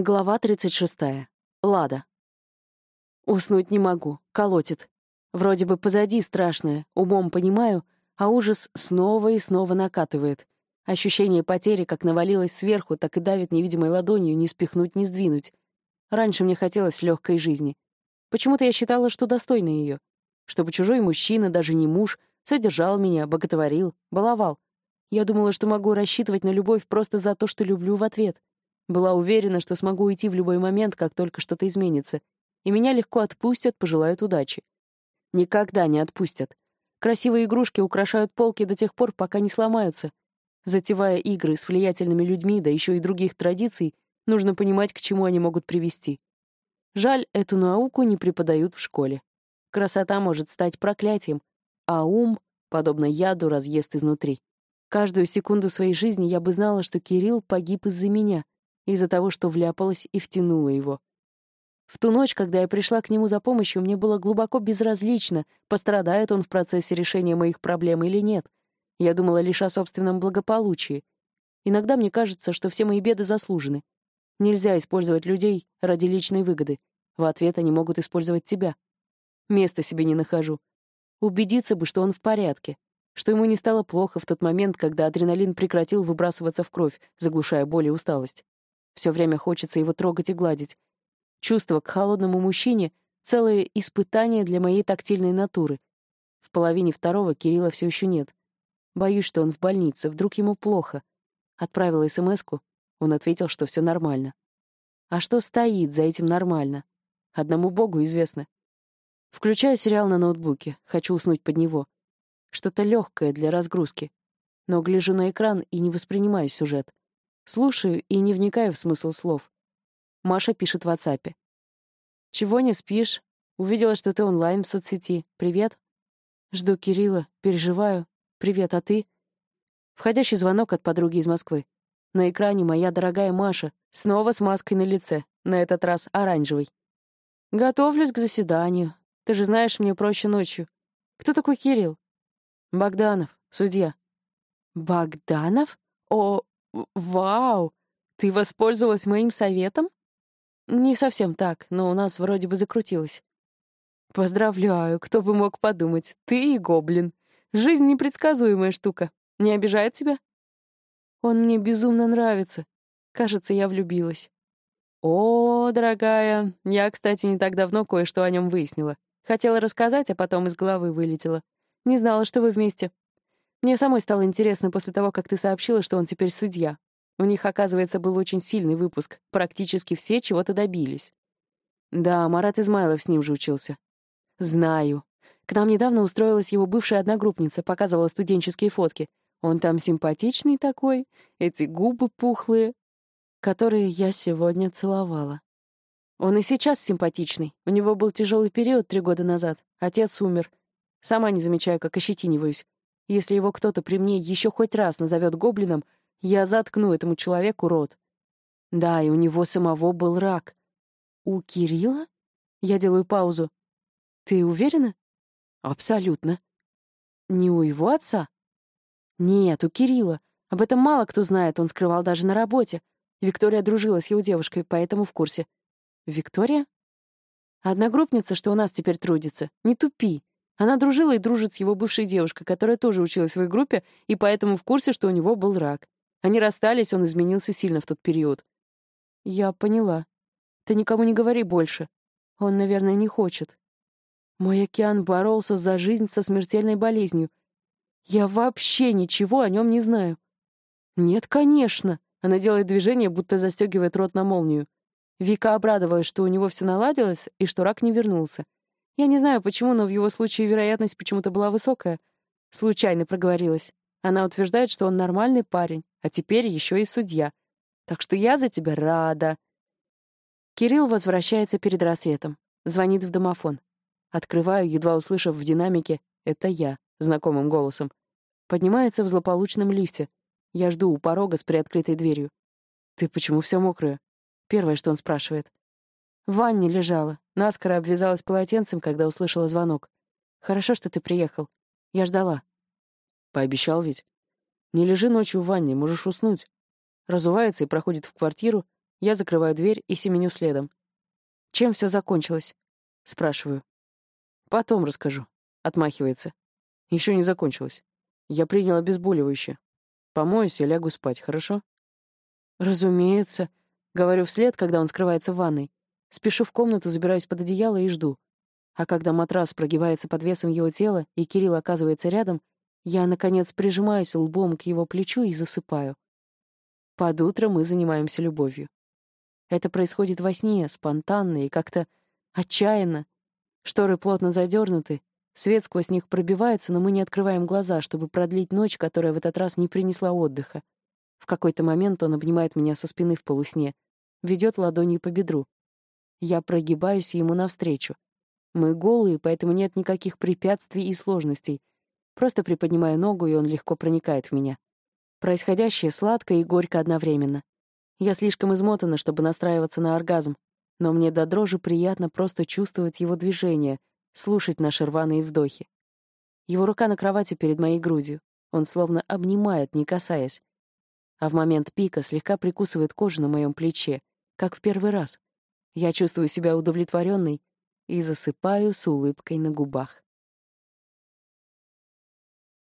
Глава 36. Лада. Уснуть не могу, колотит. Вроде бы позади страшное, умом понимаю, а ужас снова и снова накатывает. Ощущение потери как навалилось сверху, так и давит невидимой ладонью, не спихнуть, не сдвинуть. Раньше мне хотелось легкой жизни. Почему-то я считала, что достойна ее, чтобы чужой мужчина, даже не муж, содержал меня, боготворил, баловал. Я думала, что могу рассчитывать на любовь просто за то, что люблю в ответ — была уверена, что смогу уйти в любой момент, как только что-то изменится, и меня легко отпустят, пожелают удачи. Никогда не отпустят. Красивые игрушки украшают полки до тех пор, пока не сломаются. Затевая игры с влиятельными людьми, да еще и других традиций, нужно понимать, к чему они могут привести. Жаль, эту науку не преподают в школе. Красота может стать проклятием, а ум, подобно яду, разъест изнутри. Каждую секунду своей жизни я бы знала, что Кирилл погиб из-за меня — из-за того, что вляпалась и втянула его. В ту ночь, когда я пришла к нему за помощью, мне было глубоко безразлично, пострадает он в процессе решения моих проблем или нет. Я думала лишь о собственном благополучии. Иногда мне кажется, что все мои беды заслужены. Нельзя использовать людей ради личной выгоды. В ответ они могут использовать тебя. Места себе не нахожу. Убедиться бы, что он в порядке, что ему не стало плохо в тот момент, когда адреналин прекратил выбрасываться в кровь, заглушая боль и усталость. Все время хочется его трогать и гладить. Чувство к холодному мужчине — целое испытание для моей тактильной натуры. В половине второго Кирилла все еще нет. Боюсь, что он в больнице, вдруг ему плохо. Отправила смс -ку. он ответил, что все нормально. А что стоит за этим нормально? Одному богу известно. Включаю сериал на ноутбуке, хочу уснуть под него. Что-то легкое для разгрузки. Но гляжу на экран и не воспринимаю сюжет. Слушаю и не вникаю в смысл слов. Маша пишет в WhatsApp. «Чего не спишь? Увидела, что ты онлайн в соцсети. Привет». Жду Кирилла, переживаю. «Привет, а ты?» Входящий звонок от подруги из Москвы. На экране моя дорогая Маша, снова с маской на лице, на этот раз оранжевый. «Готовлюсь к заседанию. Ты же знаешь, мне проще ночью. Кто такой Кирилл?» «Богданов, судья». «Богданов? О, «Вау! Ты воспользовалась моим советом?» «Не совсем так, но у нас вроде бы закрутилось». «Поздравляю, кто бы мог подумать. Ты и гоблин. Жизнь непредсказуемая штука. Не обижает тебя?» «Он мне безумно нравится. Кажется, я влюбилась». «О, дорогая, я, кстати, не так давно кое-что о нем выяснила. Хотела рассказать, а потом из головы вылетела. Не знала, что вы вместе. Мне самой стало интересно после того, как ты сообщила, что он теперь судья. У них, оказывается, был очень сильный выпуск. Практически все чего-то добились. Да, Марат Измайлов с ним же учился. Знаю. К нам недавно устроилась его бывшая одногруппница, показывала студенческие фотки. Он там симпатичный такой, эти губы пухлые, которые я сегодня целовала. Он и сейчас симпатичный. У него был тяжелый период три года назад. Отец умер. Сама не замечаю, как ощетиниваюсь. Если его кто-то при мне еще хоть раз назовет гоблином, я заткну этому человеку рот. Да, и у него самого был рак. У Кирилла? Я делаю паузу. Ты уверена? Абсолютно. Не у его отца? Нет, у Кирилла. Об этом мало кто знает, он скрывал даже на работе. Виктория дружила с его девушкой, поэтому в курсе. Виктория? Одногруппница, что у нас теперь трудится. Не тупи. Она дружила и дружит с его бывшей девушкой, которая тоже училась в их группе и поэтому в курсе, что у него был рак. Они расстались, он изменился сильно в тот период. Я поняла. Ты никому не говори больше. Он, наверное, не хочет. Мой океан боролся за жизнь со смертельной болезнью. Я вообще ничего о нем не знаю. Нет, конечно. Она делает движение, будто застегивает рот на молнию. Вика обрадовалась, что у него все наладилось и что рак не вернулся. Я не знаю почему, но в его случае вероятность почему-то была высокая. Случайно проговорилась. Она утверждает, что он нормальный парень, а теперь еще и судья. Так что я за тебя рада. Кирилл возвращается перед рассветом. Звонит в домофон. Открываю, едва услышав в динамике «Это я», знакомым голосом. Поднимается в злополучном лифте. Я жду у порога с приоткрытой дверью. «Ты почему все мокрое?» Первое, что он спрашивает. В ванне лежала. Наскоро обвязалась полотенцем, когда услышала звонок. «Хорошо, что ты приехал. Я ждала». «Пообещал ведь. Не лежи ночью в ванне, можешь уснуть». Разувается и проходит в квартиру, Я закрываю дверь и семеню следом. «Чем все закончилось?» — спрашиваю. «Потом расскажу», — отмахивается. Еще не закончилось. Я принял обезболивающее. Помоюсь и лягу спать, хорошо? Разумеется. Говорю вслед, когда он скрывается в ванной. Спешу в комнату, забираюсь под одеяло и жду. А когда матрас прогибается под весом его тела, и Кирилл оказывается рядом, я, наконец, прижимаюсь лбом к его плечу и засыпаю. Под утро мы занимаемся любовью. Это происходит во сне, спонтанно и как-то отчаянно. Шторы плотно задернуты, свет сквозь них пробивается, но мы не открываем глаза, чтобы продлить ночь, которая в этот раз не принесла отдыха. В какой-то момент он обнимает меня со спины в полусне, ведет ладонью по бедру. Я прогибаюсь ему навстречу. Мы голые, поэтому нет никаких препятствий и сложностей. Просто приподнимаю ногу, и он легко проникает в меня. Происходящее сладко и горько одновременно. Я слишком измотана, чтобы настраиваться на оргазм, но мне до дрожи приятно просто чувствовать его движение, слушать наши рваные вдохи. Его рука на кровати перед моей грудью. Он словно обнимает, не касаясь. А в момент пика слегка прикусывает кожу на моем плече, как в первый раз. Я чувствую себя удовлетворенной и засыпаю с улыбкой на губах.